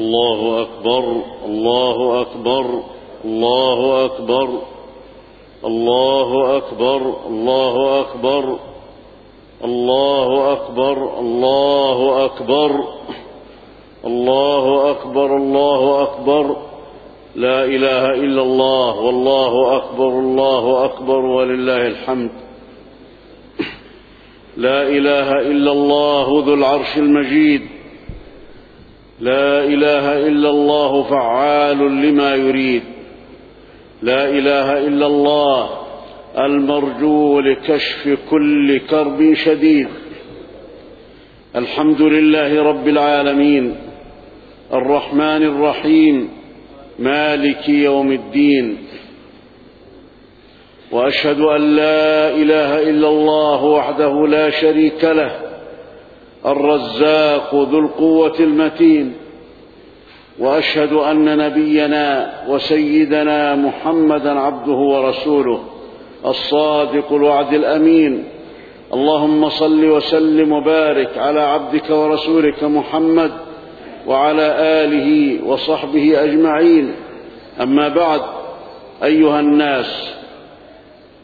الله أكبر الله أكبر الله أكبر الله أكبر الله أكبر الله أكبر الله أكبر الله أكبر الله أكبر لا إله إلا الله والله أكبر الله أكبر ولله الحمد لا إله إلا الله ذو العرش المجيد لا إله إلا الله فعال لما يريد. لا إله إلا الله المرجو لكشف كل كرب شديد. الحمد لله رب العالمين. الرحمن الرحيم. مالك يوم الدين. وأشهد أن لا إله إلا الله وحده لا شريك له. الرزاق ذو القوة المتين وأشهد أن نبينا وسيدنا محمدا عبده ورسوله الصادق الوعد الأمين. اللهم صل وسلم وبارك على عبدك ورسولك محمد وعلى آله وصحبه أجمعين. أما بعد أيها الناس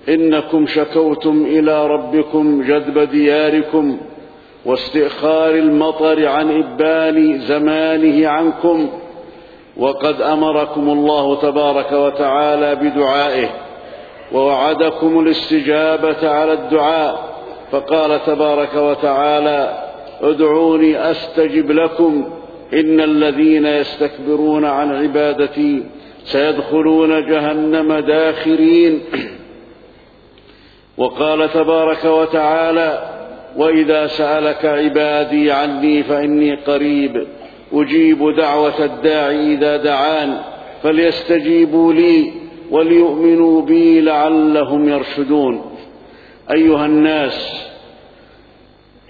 إنكم شكوتم إلى ربكم جذب دياركم. واستئخار المطر عن ابان زمانه عنكم وقد أمركم الله تبارك وتعالى بدعائه ووعدكم الاستجابة على الدعاء فقال تبارك وتعالى ادعوني أستجب لكم إن الذين يستكبرون عن عبادتي سيدخلون جهنم داخرين وقال تبارك وتعالى وإذا سألك عبادي عني فإني قريب. أجيب دعوة الداعي إذا دعان فليستجيبوا لي وليؤمنوا بي لعلهم يرشدون. أيها الناس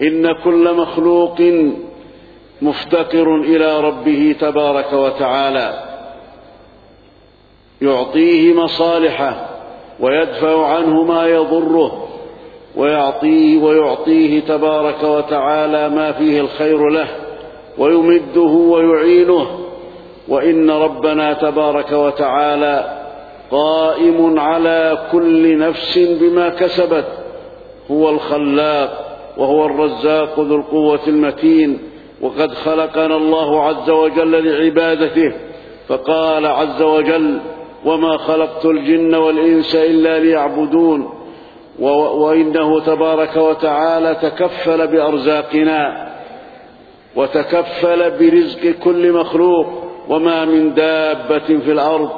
إن كل مخلوق مفتقر إلى ربه تبارك وتعالى. يعطيه مصالحه ويدفع عنه ما يضره. ويعطيه ويعطيه تبارك وتعالى ما فيه الخير له ويمده ويعينه. وإن ربنا تبارك وتعالى قائم على كل نفس بما كسبت هو الخلاق وهو الرزاق ذو القوة المتين. وقد خلقنا الله عز وجل لعبادته فقال عز وجل وما خلقت الجن والإنس إلا ليعبدون وإنه تبارك وتعالى تكفل بأرزاقنا وتكفل برزق كل مخلوق وما من دابة في الأرض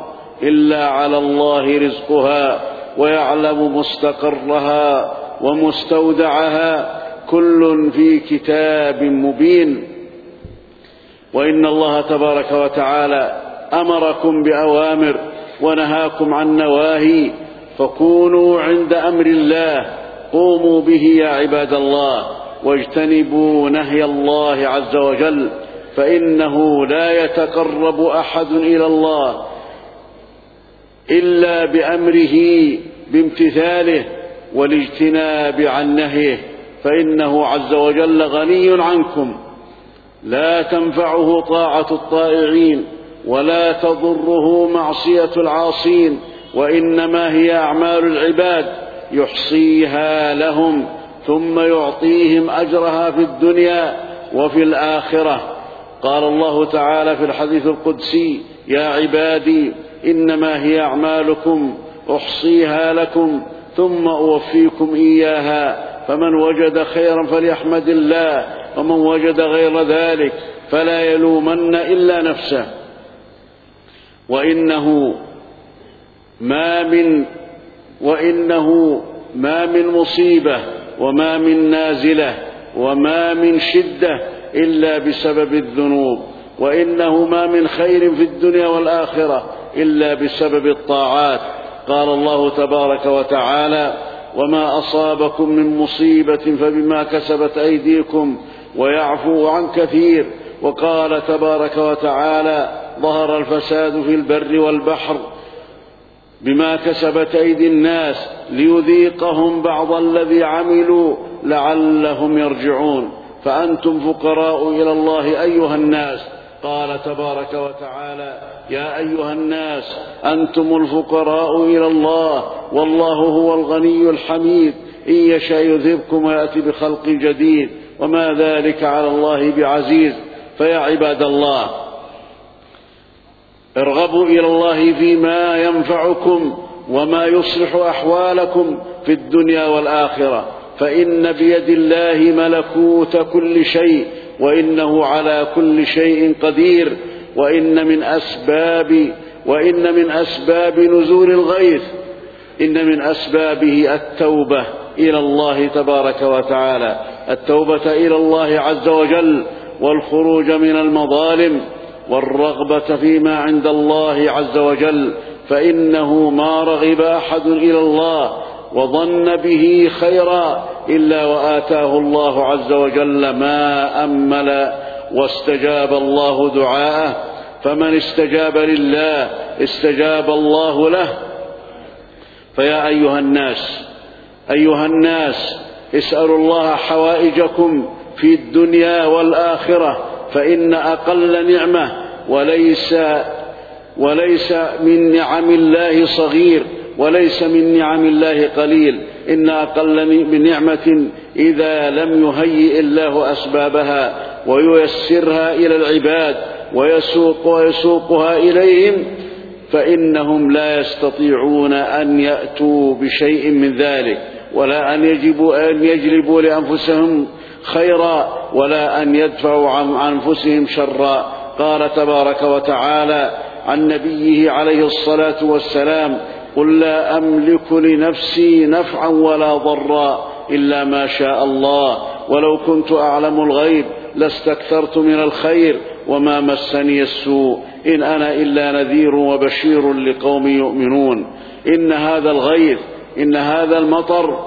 إلا على الله رزقها ويعلم مستقرها ومستودعها كل في كتاب مبين. وإن الله تبارك وتعالى أمركم بأوامر ونهاكم عن نواهي فكونوا عند أمر الله قوموا به يا عباد الله واجتنبوا نهي الله عز وجل فإنه لا يتقرب أحد إلى الله إلا بأمره بامتثاله والاجتناب عن نهيه فإنه عز وجل غني عنكم. لا تنفعه طاعة الطائعين ولا تضره معصية العاصين. وإنما هي أعمال العباد يحصيها لهم ثم يعطيهم أجرها في الدنيا وفي الآخرة. قال الله تعالى في الحديث القدسي يا عبادي إنما هي أعمالكم أحصيها لكم ثم أوفيكم إياها فمن وجد خيرا فليحمد الله ومن وجد غير ذلك فلا يلومن إلا نفسه. وإنه ما من وإنه ما من مصيبة وما من نازلة وما من شدة إلا بسبب الذنوب وإنه ما من خير في الدنيا والآخرة إلا بسبب الطاعات. قال الله تبارك وتعالى وما اصابكم من مصيبه فبما كسبت ايديكم ويعفو عن كثير. وقال تبارك وتعالى ظهر الفساد في البر والبحر بما كسبت أيدي الناس ليذيقهم بعض الذي عملوا لعلهم يرجعون. فأنتم فقراء إلى الله أيها الناس. قال تبارك وتعالى يا أيها الناس أنتم الفقراء إلى الله والله هو الغني الحميد. إن يشاء يذهبكم ويأتي بخلق جديد. وما ذلك على الله بعزيز. فيا عباد الله ارغبوا إلى الله فيما ينفعكم وما يصلح أحوالكم في الدنيا والآخرة. فإن بيد الله ملكوت كل شيء وإنه على كل شيء قدير. وإن من أسباب وإن من أسباب نزول الغيث إن من أسبابه التوبة إلى الله تبارك وتعالى. التوبة إلى الله عز وجل والخروج من المظالم والرغبة فيما عند الله عز وجل فإنه ما رغب أحد إلى الله وظن به خيرا إلا وآتاه الله عز وجل ما أمل واستجاب الله دعاءه. فمن استجاب لله استجاب الله له. فيا أيها الناس أيها الناس اسألوا الله حوائجكم في الدنيا والآخرة. فإن أقل نعمة وليس وليس من نعم الله صغير وليس من نعم الله قليل. إن أقل من نعمة إذا لم يهيئ الله أسبابها وييسرها إلى العباد ويسوق ويسوقها إليهم فإنهم لا يستطيعون أن يأتوا بشيء من ذلك ولا أن يجبوا أن يجلبوا لأنفسهم خيرا ولا أن يدفعوا عن أنفسهم شرا. قال تبارك وتعالى عن نبيه عليه الصلاة والسلام قل لا أملك لنفسي نفعا ولا ضرا إلا ما شاء الله. ولو كنت أعلم الغيب لاستكثرت من الخير وما مسني السوء. إن أنا إلا نذير وبشير لقوم يؤمنون. إن هذا الغيث إن هذا المطر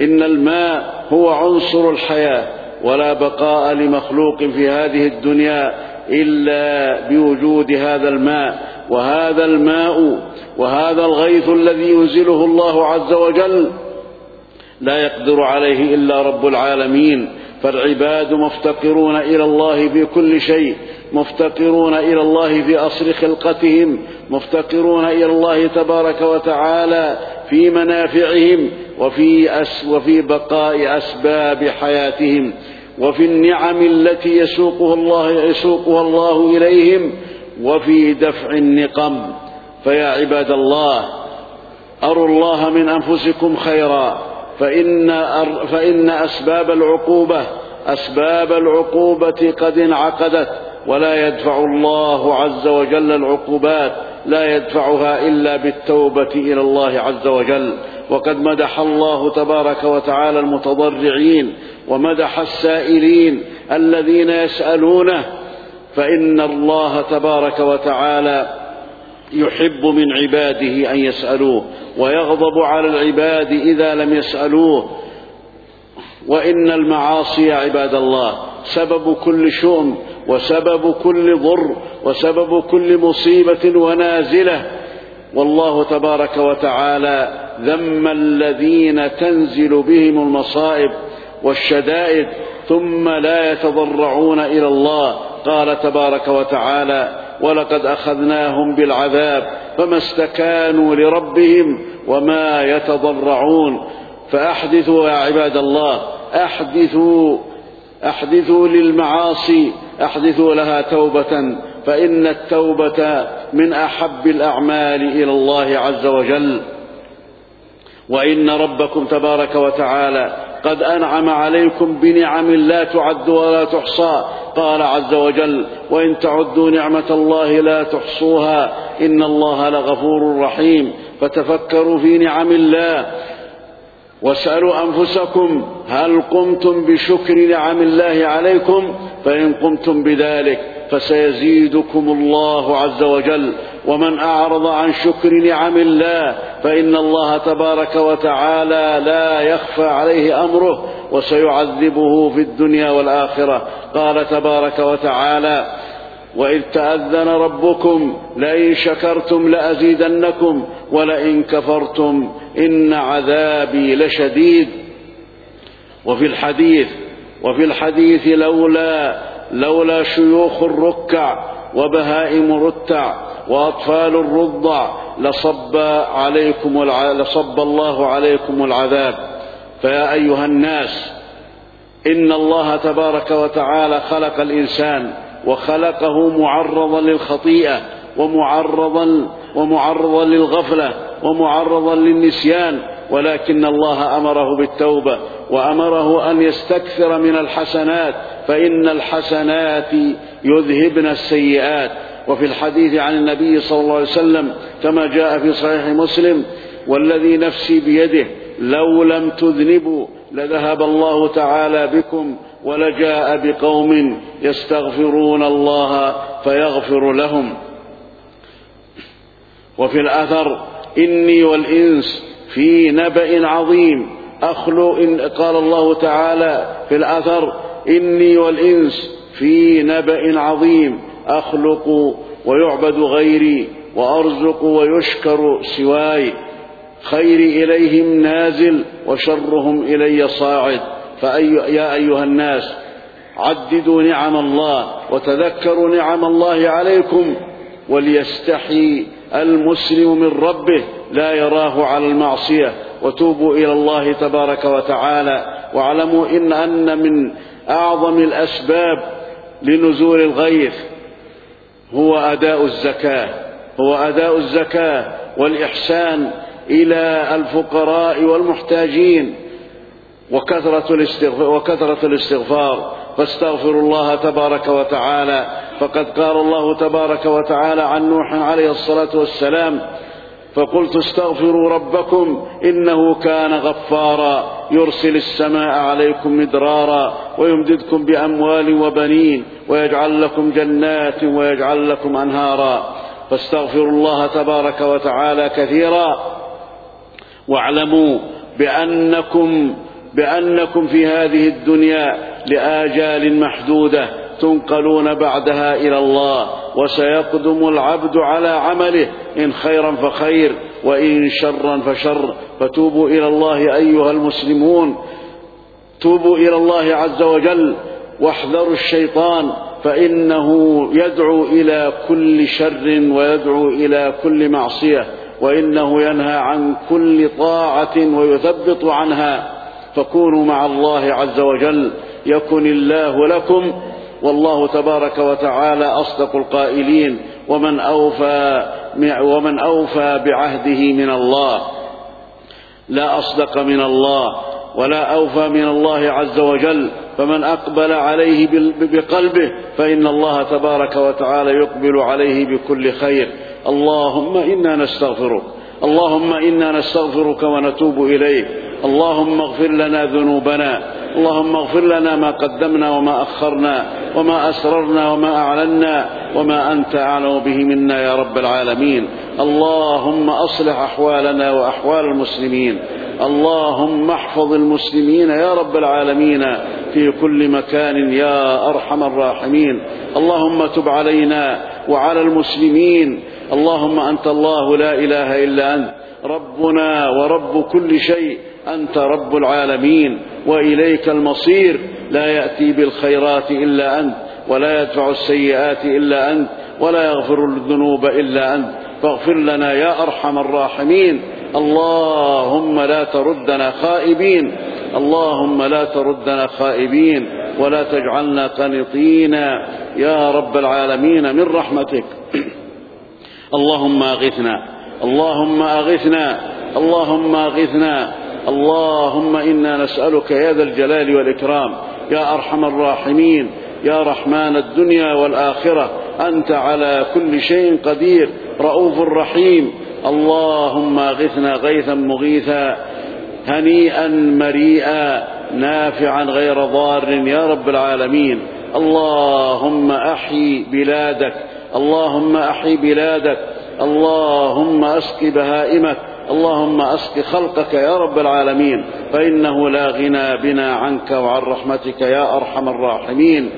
إن الماء هو عنصر الحياة. ولا بقاء لمخلوق في هذه الدنيا إلا بوجود هذا الماء. وهذا الماء وهذا الغيث الذي ينزله الله عز وجل لا يقدر عليه إلا رب العالمين. فالعباد مفتقرون إلى الله في كل شيء مفتقرون إلى الله في أصل خلقتهم مفتقرون إلى الله تبارك وتعالى في منافعهم. وفي, أس وفي بقاء أسباب حياتهم وفي النعم التي يسوقها الله يسوقها الله إليهم وفي دفع النقم. فيا عباد الله أروا الله من أنفسكم خيرا فإن, فإن أسباب العقوبة أسباب العقوبة قد انعقدت ولا يدفع الله عز وجل العقوبات لا يدفعها إلا بالتوبة إلى الله عز وجل. وقد مدح الله تبارك وتعالى المتضرعين ومدح السائلين الذين يسألونه فإن الله تبارك وتعالى يحب من عباده أن يسألوه ويغضب على العباد إذا لم يسألوه. وإن المعاصي عباد الله سبب كل شؤم وسبب كل ضر وسبب كل مصيبة ونازلة. والله تبارك وتعالى ذم الذين تنزل بهم المصائب والشدائد ثم لا يتضرعون إلى الله. قال تبارك وتعالى ولقد أخذناهم بالعذاب فما استكانوا لربهم وما يتضرعون. فأحدثوا يا عباد الله أحدثوا أحدثوا للمعاصي أحدثوا لها توبة فإن التوبة من أحب الأعمال إلى الله عز وجل. وإن ربكم تبارك وتعالى قد أنعم عليكم بنعم لا تعد ولا تحصى. قال عز وجل وإن تعدوا نعمة الله لا تحصوها إن الله لغفور رحيم. فتفكروا في نعم الله واسألوا أنفسكم هل قمتم بشكر نعم الله عليكم؟ فإن قمتم بذلك فسيزيدكم الله عز وجل. ومن أعرض عن شكر نعم الله فإن الله تبارك وتعالى لا يخفى عليه أمره وسيعذبه في الدنيا والآخرة. قال تبارك وتعالى وإذ تأذن ربكم لئن شكرتم لأزيدنكم ولئن كفرتم إن عذابي لشديد. وفي الحديث وفي الحديث لولا لولا شيوخ الركع وبهائم رتع وأطفال الرضع لصب عليكم. لصب الله عليكم العذاب فيا أيها الناس إن الله تبارك وتعالى خلق الإنسان وخلقه معرضا للخطيئة ومعرضا ومعرضا للغفلة ومعرضا للنسيان ولكن الله أمره بالتوبة وأمره أن يستكثر من الحسنات فإن الحسنات يذهبن السيئات وفي الحديث عن النبي صلى الله عليه وسلم كما جاء في صحيح مسلم والذي نفسي بيده لو لم تذنبوا لذهب الله تعالى بكم ولجاء بقوم يستغفرون الله فيغفر لهم. وفي الأثر إني والإنس في نبأ عظيم. أخلو إن قال الله تعالى في الأثر إني والإنس في نبأ عظيم. أخلق ويعبد غيري وأرزق ويشكر سواي. خير إليهم نازل وشرهم إلي صاعد. فأي يا أيها الناس عددوا نعم الله وتذكروا نعم الله عليكم وليستحي المسلم من ربه لا يراه على المعصية. وتوبوا إلى الله تبارك وتعالى. واعلموا إن أن من أعظم الأسباب لنزول الغيث هو أداء الزكاة هو أداء الزكاة والإحسان إلى الفقراء والمحتاجين. وكثرة الاستغفار, وكثرة الاستغفار. فاستغفروا الله تبارك وتعالى. فقد قال الله تبارك وتعالى عن نوح عليه الصلاة والسلام فقلت استغفروا ربكم إنه كان غفارا. يرسل السماء عليكم مدرارا ويمددكم بأموال وبنين. ويجعل لكم جنات ويجعل لكم أنهارا. فاستغفروا الله تبارك وتعالى كثيرا. واعلموا بأنكم بأنكم في هذه الدنيا لآجال محدودة تنقلون بعدها إلى الله وسيقدم العبد على عمله. إن خيرا فخير وإن شرا فشر. فتوبوا إلى الله أيها المسلمون. توبوا إلى الله عز وجل. واحذروا الشيطان فإنه يدعو إلى كل شر ويدعو إلى كل معصية وإنه ينهى عن كل طاعة ويثبط عنها. فكونوا مع الله عز وجل يكن الله لكم. والله تبارك وتعالى أصدق القائلين. ومن أوفى ومن أوفى بعهده من الله لا أصدق من الله. ولا أوفى من الله عز وجل فمن أقبل عليه بقلبه فإن الله تبارك وتعالى يقبل عليه بكل خير. اللهم إنا نستغفرك اللهم إنا نستغفرك ونتوب إليك. اللهم اغفر لنا ذنوبنا اللهم اغفر لنا ما قدمنا وما أخرنا وما أسررنا وما أعلنا وما أنت أعلم به منا يا رب العالمين. اللهم أصلح أحوالنا وأحوال المسلمين. اللهم احفظ المسلمين يا رب العالمين في كل مكان يا أرحم الراحمين. اللهم تب علينا وعلى المسلمين. اللهم أنت الله لا إله إلا أنت. ربنا ورب كل شيء أنت رب العالمين. وإليك المصير. لا يأتي بالخيرات إلا أنت. ولا يدفع السيئات إلا أنت. ولا يغفر الذنوب إلا أنت. فاغفر لنا يا أرحم الراحمين. اللهم لا تردنا خائبين. اللهم لا تردنا خائبين. ولا تجعلنا قنطين. يا رب العالمين من رحمتك. اللهم أغثنا. اللهم أغثنا. اللهم أغثنا. اللهم إنا نسألك يا ذا الجلال والإكرام. يا أرحم الراحمين. يا رحمن الدنيا والآخرة. أنت على كل شيء قدير. رؤوف رحيم. اللهم اغثنا غيثا مغيثا هنيئا مريئا نافعا غير ضار يا رب العالمين. اللهم احي بلادك اللهم احي بلادك اللهم أسق بهائمك اللهم أسق خلقك يا رب العالمين. فإنه لا غنى بنا عنك وعن رحمتك يا أرحم الراحمين.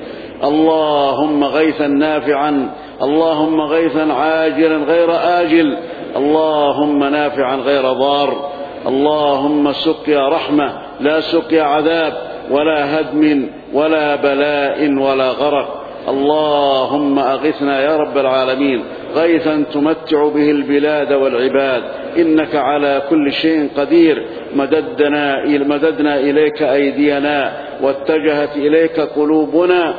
اللهم غيثا نافعا اللهم غيثا عاجلا غير آجل. اللهم نافعا غير ضار. اللهم سقيا رحمة لا سقيا عذاب ولا هدم ولا بلاء ولا غرق. اللهم أغثنا يا رب العالمين غيثا تمتع به البلاد والعباد. إنك على كل شيء قدير. مددنا, مددنا إليك أيدينا واتجهت إليك قلوبنا.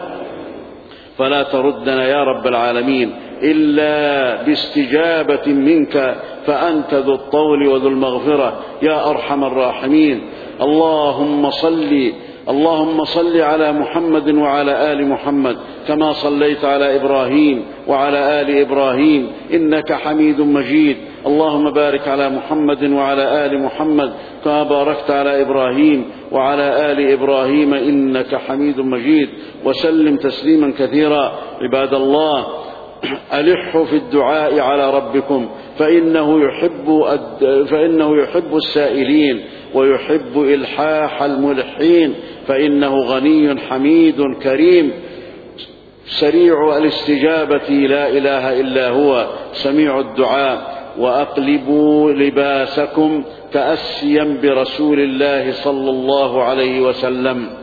فلا تردنا يا رب العالمين. إلا باستجابة منك فأنت ذو الطول وذو المغفرة يا أرحم الراحمين. اللهم صلِّ اللهم صل على محمد وعلى آل محمد كما صليت على إبراهيم وعلى آل إبراهيم إنك حميد مجيد. اللهم بارك على محمد وعلى آل محمد كما باركت على إبراهيم وعلى آل إبراهيم إنك حميد مجيد. وسلم تسليما كثيرا. عباد الله ألحوا في الدعاء على ربكم فإنه يحب فإنه يحب السائلين ويحب إلحاح الملحين فإنه غني حميد كريم. سريع الاستجابة لا إله إلا هو سميع الدعاء. وأقلبوا لباسكم تأسيا برسول الله صلى الله عليه وسلم.